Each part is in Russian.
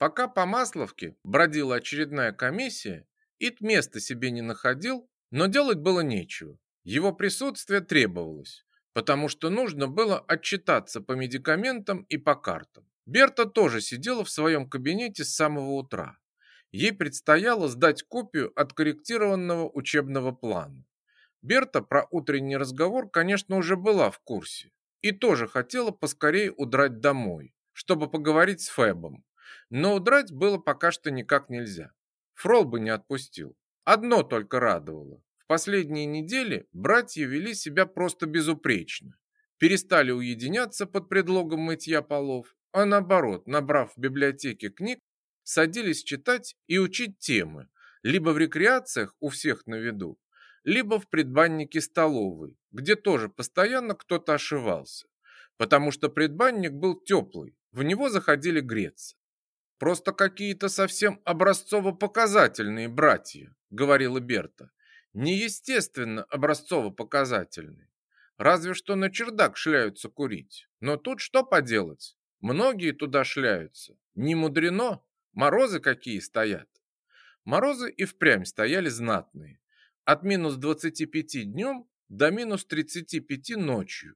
Пока по Масловке бродила очередная комиссия, Ит места себе не находил, но делать было нечего. Его присутствие требовалось, потому что нужно было отчитаться по медикаментам и по картам. Берта тоже сидела в своем кабинете с самого утра. Ей предстояло сдать копию откорректированного учебного плана. Берта про утренний разговор, конечно, уже была в курсе и тоже хотела поскорее удрать домой, чтобы поговорить с Фэбом. Но удрать было пока что никак нельзя. Фрол бы не отпустил. Одно только радовало. В последние недели братья вели себя просто безупречно. Перестали уединяться под предлогом мытья полов, а наоборот, набрав в библиотеке книг, садились читать и учить темы, либо в рекреациях у всех на виду, либо в предбаннике столовой, где тоже постоянно кто-то ошивался, потому что предбанник был теплый, в него заходили греться. Просто какие-то совсем образцово-показательные братья, говорила Берта. Неестественно образцово-показательные. Разве что на чердак шляются курить. Но тут что поделать? Многие туда шляются. Не мудрено, морозы какие стоят. Морозы и впрямь стояли знатные. От минус 25 днем до минус 35 ночью.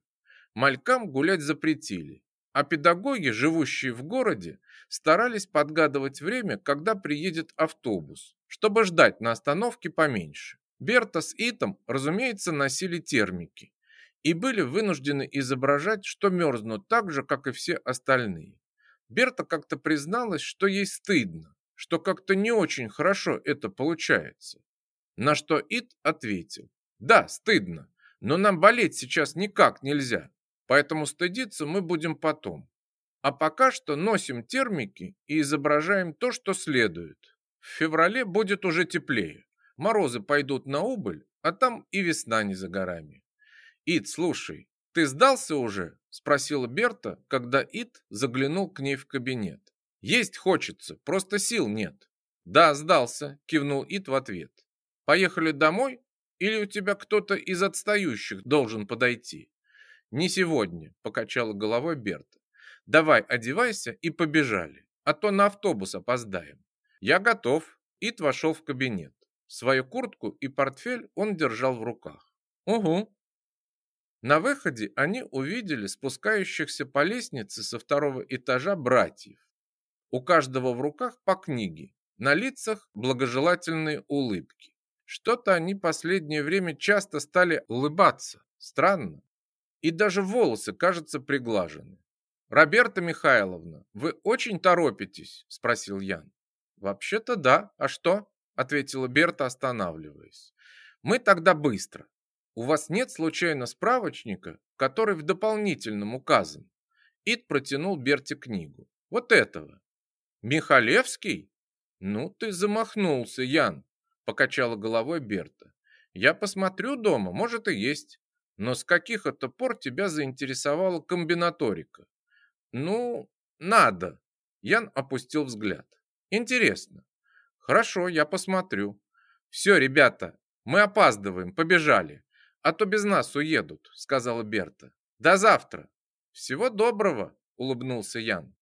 Малькам гулять запретили, а педагоги, живущие в городе, старались подгадывать время, когда приедет автобус, чтобы ждать на остановке поменьше. Берта с Итом, разумеется, носили термики и были вынуждены изображать, что мерзнут так же, как и все остальные. Берта как-то призналась, что ей стыдно, что как-то не очень хорошо это получается. На что Ит ответил, да, стыдно, но нам болеть сейчас никак нельзя, поэтому стыдиться мы будем потом. А пока что носим термики и изображаем то, что следует. В феврале будет уже теплее. Морозы пойдут на убыль, а там и весна не за горами. Ит, слушай, ты сдался уже? Спросила Берта, когда Ит заглянул к ней в кабинет. Есть хочется, просто сил нет. Да, сдался, кивнул Ит в ответ. Поехали домой? Или у тебя кто-то из отстающих должен подойти? Не сегодня, покачала головой Берта. Давай, одевайся и побежали, а то на автобус опоздаем. Я готов. Ит вошел в кабинет. Свою куртку и портфель он держал в руках. Угу. На выходе они увидели спускающихся по лестнице со второго этажа братьев. У каждого в руках по книге, на лицах благожелательные улыбки. Что-то они последнее время часто стали улыбаться. Странно. И даже волосы, кажется, приглажены. «Роберта Михайловна, вы очень торопитесь?» – спросил Ян. «Вообще-то да. А что?» – ответила Берта, останавливаясь. «Мы тогда быстро. У вас нет случайно справочника, который в дополнительном указан?» Ид протянул Берте книгу. «Вот этого». «Михалевский?» «Ну ты замахнулся, Ян покачала головой Берта. Я посмотрю дома, может и есть. Но с каких это пор тебя заинтересовала комбинаторика? Ну, надо. Ян опустил взгляд. Интересно. Хорошо, я посмотрю. Все, ребята, мы опаздываем, побежали. А то без нас уедут, сказала Берта. До завтра. Всего доброго, улыбнулся Ян.